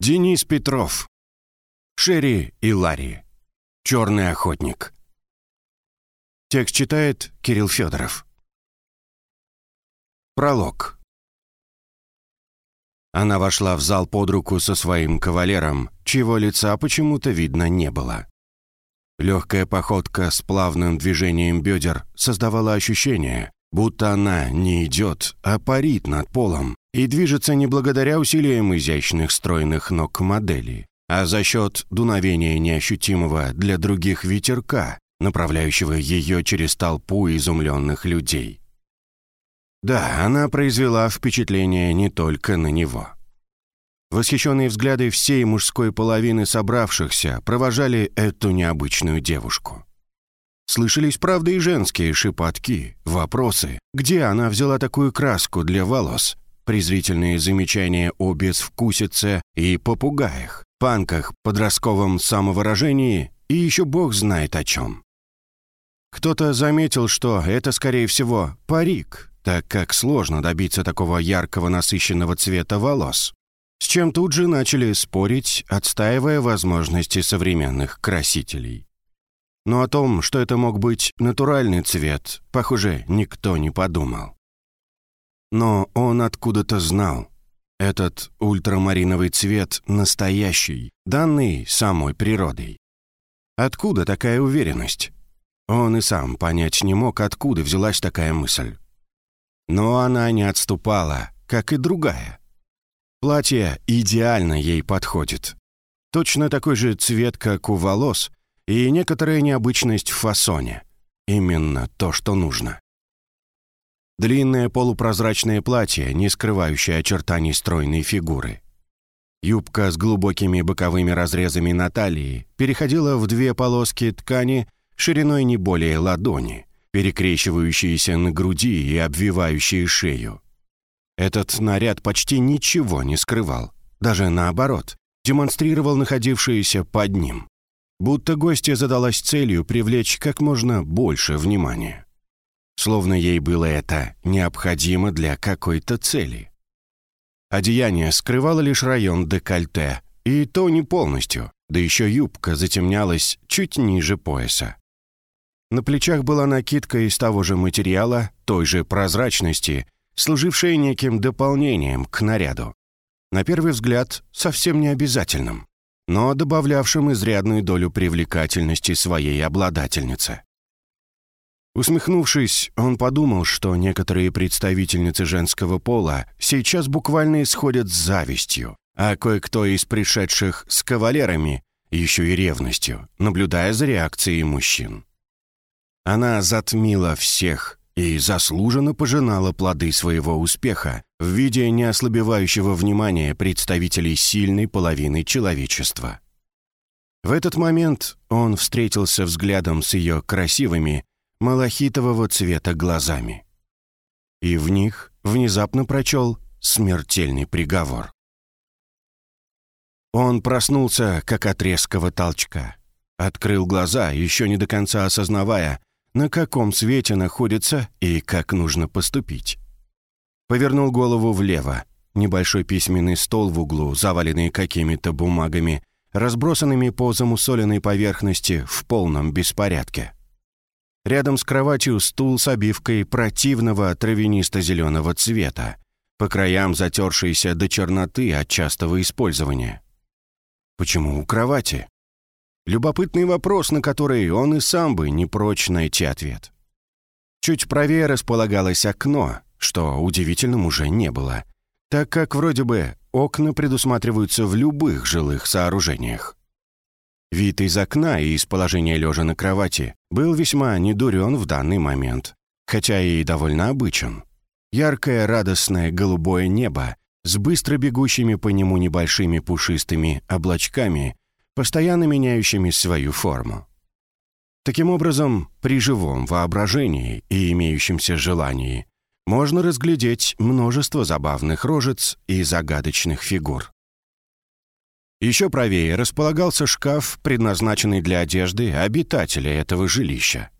Денис Петров. Шерри и Ларри. Черный охотник. Текст читает Кирилл Федоров. Пролог. Она вошла в зал под руку со своим кавалером, чьего лица почему-то видно не было. Легкая походка с плавным движением бедер создавала ощущение, будто она не идет, а парит над полом и движется не благодаря усилиям изящных стройных ног модели, а за счет дуновения неощутимого для других ветерка, направляющего ее через толпу изумленных людей. Да, она произвела впечатление не только на него. Восхищенные взгляды всей мужской половины собравшихся провожали эту необычную девушку. Слышались, правда, и женские шепотки, вопросы, где она взяла такую краску для волос, презрительные замечания о безвкусице и попугаях, панках, подростковом самовыражении и еще бог знает о чем. Кто-то заметил, что это, скорее всего, парик, так как сложно добиться такого яркого насыщенного цвета волос, с чем тут же начали спорить, отстаивая возможности современных красителей. Но о том, что это мог быть натуральный цвет, похоже, никто не подумал. Но он откуда-то знал. Этот ультрамариновый цвет настоящий, данный самой природой. Откуда такая уверенность? Он и сам понять не мог, откуда взялась такая мысль. Но она не отступала, как и другая. Платье идеально ей подходит. Точно такой же цвет, как у волос, и некоторая необычность в фасоне. Именно то, что нужно. Длинное полупрозрачное платье, не скрывающее очертаний стройной фигуры. Юбка с глубокими боковыми разрезами на талии переходила в две полоски ткани – шириной не более ладони, перекрещивающиеся на груди и обвивающие шею. Этот наряд почти ничего не скрывал, даже наоборот, демонстрировал находившееся под ним. Будто гостья задалась целью привлечь как можно больше внимания. Словно ей было это необходимо для какой-то цели. Одеяние скрывало лишь район декольте, и то не полностью, да еще юбка затемнялась чуть ниже пояса. На плечах была накидка из того же материала, той же прозрачности, служившая неким дополнением к наряду. На первый взгляд, совсем не обязательным, но добавлявшим изрядную долю привлекательности своей обладательнице. Усмехнувшись, он подумал, что некоторые представительницы женского пола сейчас буквально исходят с завистью, а кое-кто из пришедших с кавалерами еще и ревностью, наблюдая за реакцией мужчин. Она затмила всех и заслуженно пожинала плоды своего успеха в виде неослабевающего внимания представителей сильной половины человечества. В этот момент он встретился взглядом с ее красивыми, малахитового цвета глазами. И в них внезапно прочел смертельный приговор. Он проснулся, как от резкого толчка. Открыл глаза, еще не до конца осознавая, на каком свете находится и как нужно поступить. Повернул голову влево. Небольшой письменный стол в углу, заваленный какими-то бумагами, разбросанными по замусоленной поверхности в полном беспорядке. Рядом с кроватью стул с обивкой противного травянисто-зеленого цвета, по краям затершийся до черноты от частого использования. Почему у кровати? Любопытный вопрос, на который он и сам бы не прочь найти ответ. Чуть правее располагалось окно, что удивительным уже не было, так как вроде бы окна предусматриваются в любых жилых сооружениях. Вид из окна и из положения лежа на кровати был весьма недурен в данный момент, хотя и довольно обычен. Яркое радостное голубое небо с быстро бегущими по нему небольшими пушистыми облачками постоянно меняющими свою форму. Таким образом, при живом воображении и имеющемся желании можно разглядеть множество забавных рожец и загадочных фигур. Еще правее располагался шкаф, предназначенный для одежды обитателя этого жилища.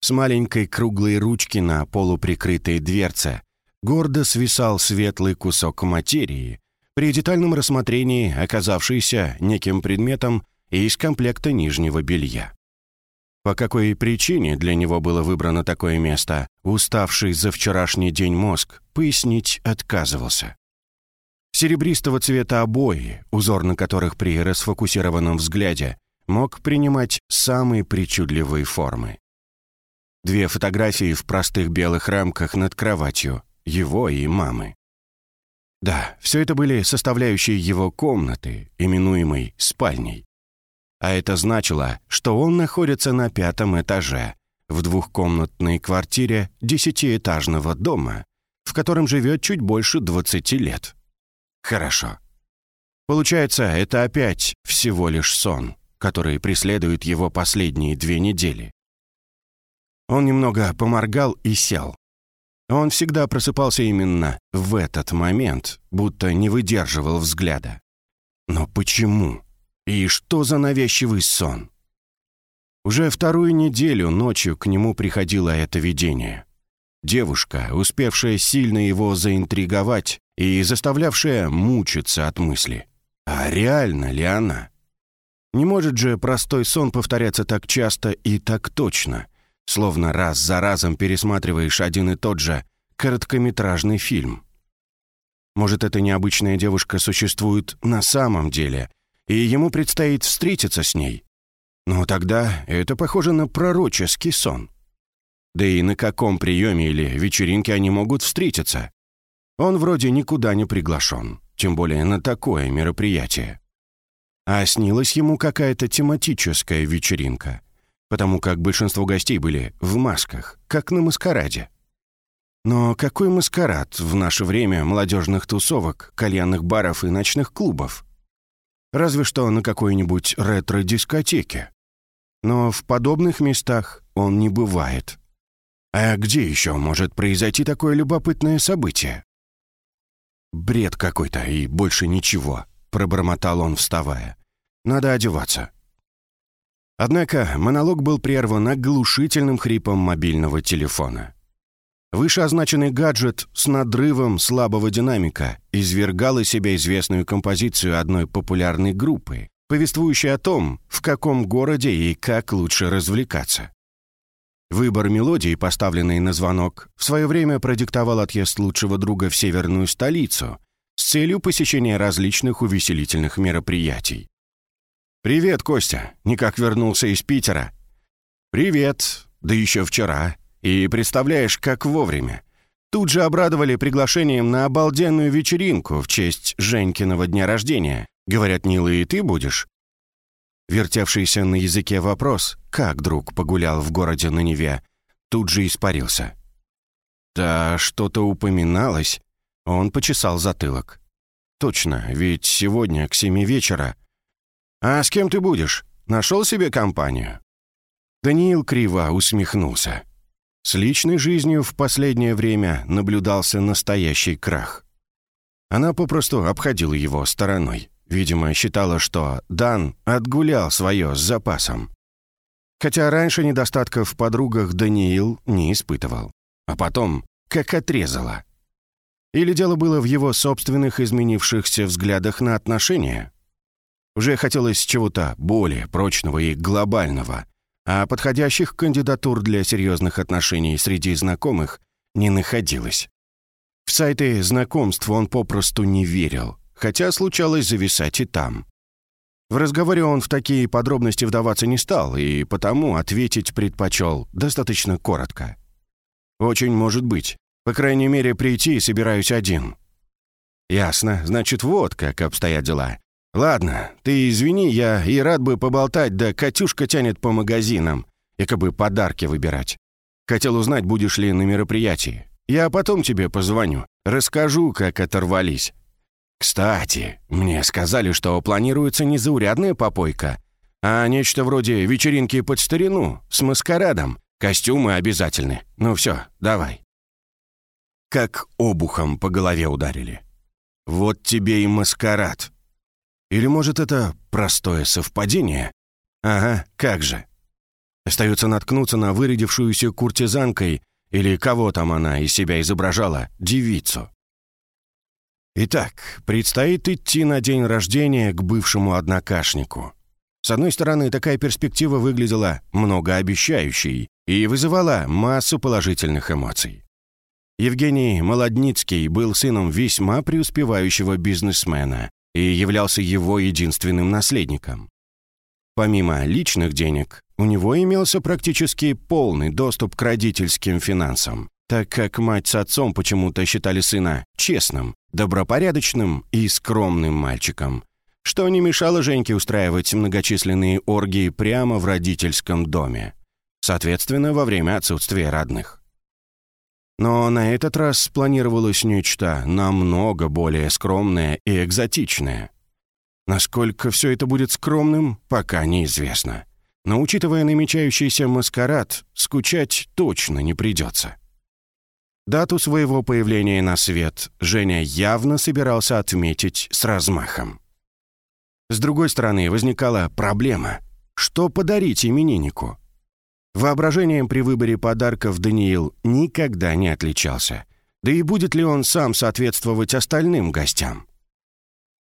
С маленькой круглой ручки на полуприкрытой дверце гордо свисал светлый кусок материи, при детальном рассмотрении оказавшийся неким предметом из комплекта нижнего белья. По какой причине для него было выбрано такое место, уставший за вчерашний день мозг, пояснить отказывался. Серебристого цвета обои, узор на которых при расфокусированном взгляде мог принимать самые причудливые формы. Две фотографии в простых белых рамках над кроватью, его и мамы. Да, все это были составляющие его комнаты, именуемой спальней. А это значило, что он находится на пятом этаже, в двухкомнатной квартире десятиэтажного дома, в котором живет чуть больше 20 лет. Хорошо. Получается, это опять всего лишь сон, который преследует его последние две недели. Он немного поморгал и сел. Он всегда просыпался именно в этот момент, будто не выдерживал взгляда. Но почему? И что за навязчивый сон? Уже вторую неделю ночью к нему приходило это видение. Девушка, успевшая сильно его заинтриговать и заставлявшая мучиться от мысли. А реально ли она? Не может же простой сон повторяться так часто и так точно, словно раз за разом пересматриваешь один и тот же короткометражный фильм. Может, эта необычная девушка существует на самом деле, и ему предстоит встретиться с ней. Но тогда это похоже на пророческий сон. Да и на каком приеме или вечеринке они могут встретиться? Он вроде никуда не приглашен, тем более на такое мероприятие. А снилась ему какая-то тематическая вечеринка, потому как большинство гостей были в масках, как на маскараде. Но какой маскарад в наше время молодежных тусовок, кальянных баров и ночных клубов? Разве что на какой-нибудь ретро-дискотеке. Но в подобных местах он не бывает. А где еще может произойти такое любопытное событие? «Бред какой-то и больше ничего», — пробормотал он, вставая. «Надо одеваться». Однако монолог был прерван оглушительным хрипом мобильного телефона. Вышеозначенный гаджет с надрывом слабого динамика извергал из себя известную композицию одной популярной группы, повествующей о том, в каком городе и как лучше развлекаться. Выбор мелодии, поставленный на звонок, в свое время продиктовал отъезд лучшего друга в северную столицу с целью посещения различных увеселительных мероприятий. «Привет, Костя. Никак вернулся из Питера?» «Привет. Да еще вчера. И представляешь, как вовремя. Тут же обрадовали приглашением на обалденную вечеринку в честь Женькиного дня рождения. Говорят, Нила, и ты будешь?» Вертевшийся на языке вопрос, как друг погулял в городе на Неве, тут же испарился. «Да что-то упоминалось». Он почесал затылок. «Точно, ведь сегодня к семи вечера». «А с кем ты будешь? Нашел себе компанию?» Даниил криво усмехнулся. С личной жизнью в последнее время наблюдался настоящий крах. Она попросту обходила его стороной. Видимо, считала, что Дан отгулял свое с запасом. Хотя раньше недостатков в подругах Даниил не испытывал. А потом, как отрезала. Или дело было в его собственных изменившихся взглядах на отношения? Уже хотелось чего-то более прочного и глобального, а подходящих кандидатур для серьезных отношений среди знакомых не находилось. В сайты знакомств он попросту не верил, хотя случалось зависать и там. В разговоре он в такие подробности вдаваться не стал, и потому ответить предпочел достаточно коротко. «Очень может быть. По крайней мере, прийти собираюсь один». «Ясно. Значит, вот как обстоят дела. «Ладно, ты извини, я и рад бы поболтать, да Катюшка тянет по магазинам, якобы подарки выбирать. Хотел узнать, будешь ли на мероприятии. Я потом тебе позвоню, расскажу, как оторвались. Кстати, мне сказали, что планируется не заурядная попойка, а нечто вроде вечеринки под старину, с маскарадом. Костюмы обязательны. Ну все, давай». Как обухом по голове ударили. «Вот тебе и маскарад», или, может, это простое совпадение? Ага, как же. Остается наткнуться на вырядившуюся куртизанкой, или кого там она из себя изображала, девицу. Итак, предстоит идти на день рождения к бывшему однокашнику. С одной стороны, такая перспектива выглядела многообещающей и вызывала массу положительных эмоций. Евгений Молодницкий был сыном весьма преуспевающего бизнесмена и являлся его единственным наследником. Помимо личных денег, у него имелся практически полный доступ к родительским финансам, так как мать с отцом почему-то считали сына честным, добропорядочным и скромным мальчиком, что не мешало Женьке устраивать многочисленные оргии прямо в родительском доме, соответственно, во время отсутствия родных. Но на этот раз планировалось нечто намного более скромное и экзотичное. Насколько все это будет скромным, пока неизвестно. Но учитывая намечающийся маскарад, скучать точно не придется. Дату своего появления на свет Женя явно собирался отметить с размахом. С другой стороны, возникала проблема. Что подарить имениннику? Воображением при выборе подарков Даниил никогда не отличался. Да и будет ли он сам соответствовать остальным гостям?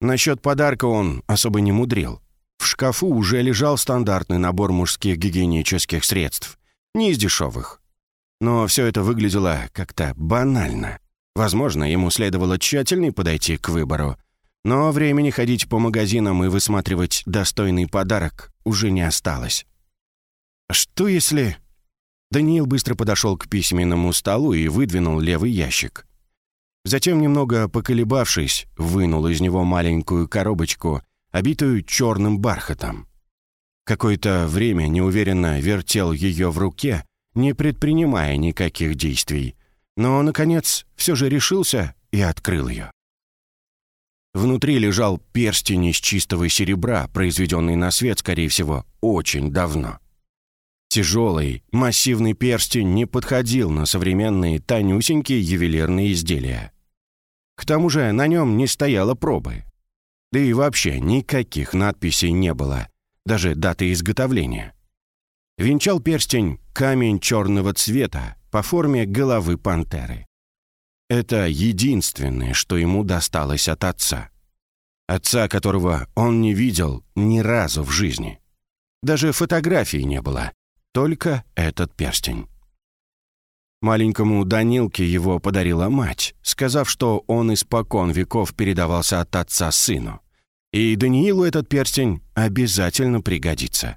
Насчет подарка он особо не мудрил. В шкафу уже лежал стандартный набор мужских гигиенических средств. Не из дешевых. Но все это выглядело как-то банально. Возможно, ему следовало тщательней подойти к выбору, но времени ходить по магазинам и высматривать достойный подарок уже не осталось. Что если... Даниил быстро подошел к письменному столу и выдвинул левый ящик. Затем, немного поколебавшись, вынул из него маленькую коробочку, обитую черным бархатом. Какое-то время неуверенно вертел ее в руке, не предпринимая никаких действий, но, наконец, все же решился и открыл ее. Внутри лежал перстень из чистого серебра, произведенный на свет, скорее всего, очень давно. Тяжелый, массивный перстень не подходил на современные тонюсенькие ювелирные изделия. К тому же на нем не стояло пробы. Да и вообще никаких надписей не было, даже даты изготовления. Венчал перстень камень черного цвета по форме головы пантеры. Это единственное, что ему досталось от отца. Отца, которого он не видел ни разу в жизни. Даже фотографии не было, только этот перстень. Маленькому Данилке его подарила мать, сказав, что он испокон веков передавался от отца сыну. И Даниилу этот перстень обязательно пригодится.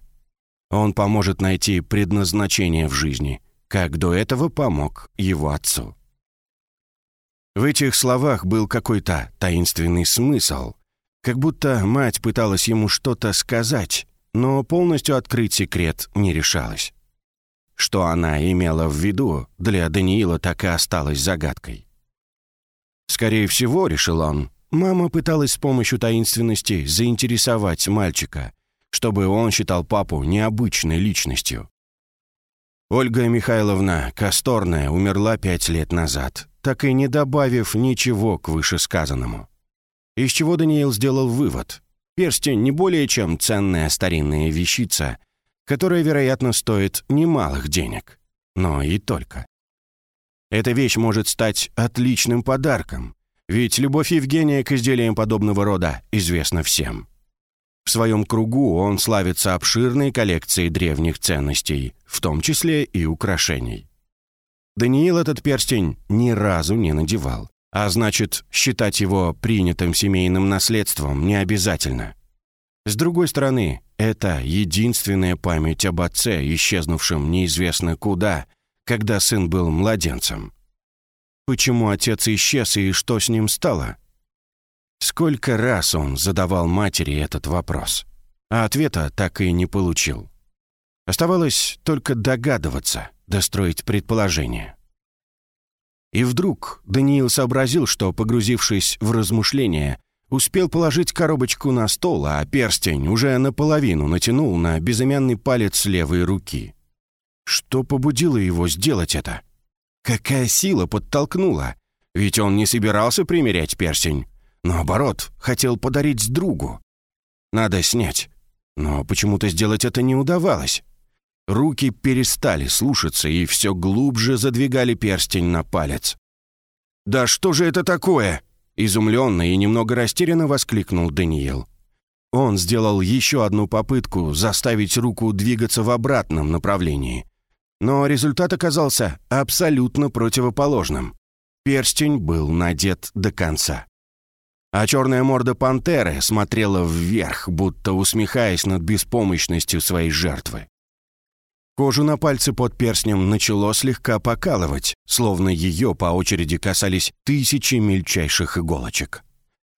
Он поможет найти предназначение в жизни, как до этого помог его отцу. В этих словах был какой-то таинственный смысл, как будто мать пыталась ему что-то сказать, но полностью открыть секрет не решалась. Что она имела в виду, для Даниила так и осталось загадкой. Скорее всего, решил он, мама пыталась с помощью таинственности заинтересовать мальчика, чтобы он считал папу необычной личностью. Ольга Михайловна Касторная умерла пять лет назад, так и не добавив ничего к вышесказанному. Из чего Даниил сделал вывод. Перстень не более чем ценная старинная вещица, которая, вероятно, стоит немалых денег. Но и только. Эта вещь может стать отличным подарком, ведь любовь Евгения к изделиям подобного рода известна всем. В своем кругу он славится обширной коллекцией древних ценностей, в том числе и украшений. Даниил этот перстень ни разу не надевал, а значит, считать его принятым семейным наследством не обязательно. С другой стороны, это единственная память об отце, исчезнувшем неизвестно куда, когда сын был младенцем. Почему отец исчез и что с ним стало? Сколько раз он задавал матери этот вопрос, а ответа так и не получил. Оставалось только догадываться, достроить предположение. И вдруг Даниил сообразил, что, погрузившись в размышления, успел положить коробочку на стол, а перстень уже наполовину натянул на безымянный палец левой руки. Что побудило его сделать это? Какая сила подтолкнула? Ведь он не собирался примерять перстень. Наоборот, хотел подарить другу. Надо снять. Но почему-то сделать это не удавалось. Руки перестали слушаться и все глубже задвигали перстень на палец. «Да что же это такое?» изумленно и немного растерянно воскликнул Даниил. Он сделал еще одну попытку заставить руку двигаться в обратном направлении. Но результат оказался абсолютно противоположным. Перстень был надет до конца. А черная морда пантеры смотрела вверх, будто усмехаясь над беспомощностью своей жертвы. Кожу на пальце под перстнем начало слегка покалывать, словно ее по очереди касались тысячи мельчайших иголочек.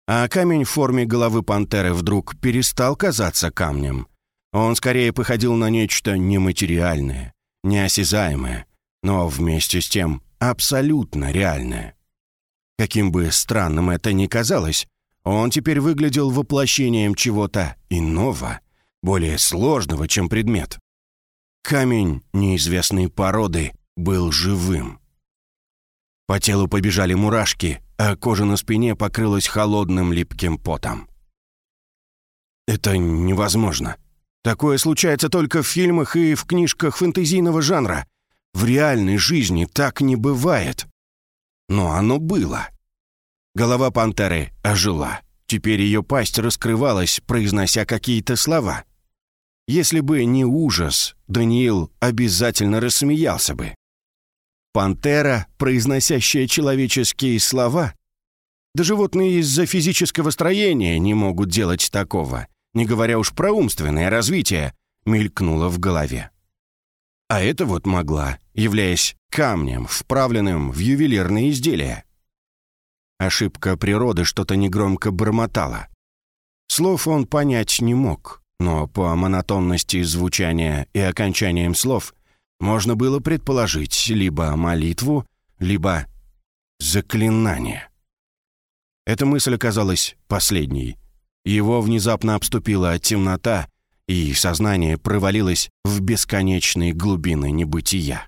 А камень в форме головы пантеры вдруг перестал казаться камнем. Он скорее походил на нечто нематериальное, неосязаемое, но вместе с тем абсолютно реальное. Каким бы странным это ни казалось, он теперь выглядел воплощением чего-то иного, более сложного, чем предмет. Камень неизвестной породы был живым. По телу побежали мурашки, а кожа на спине покрылась холодным липким потом. «Это невозможно. Такое случается только в фильмах и в книжках фэнтезийного жанра. В реальной жизни так не бывает». Но оно было. Голова пантеры ожила. Теперь ее пасть раскрывалась, произнося какие-то слова. Если бы не ужас, Даниил обязательно рассмеялся бы. Пантера, произносящая человеческие слова? Да животные из-за физического строения не могут делать такого, не говоря уж про умственное развитие, мелькнуло в голове. А это вот могла, являясь камнем, вправленным в ювелирные изделия. Ошибка природы что-то негромко бормотала. Слов он понять не мог, но по монотонности звучания и окончаниям слов можно было предположить либо молитву, либо заклинание. Эта мысль оказалась последней. Его внезапно обступила темнота, и сознание провалилось в бесконечные глубины небытия.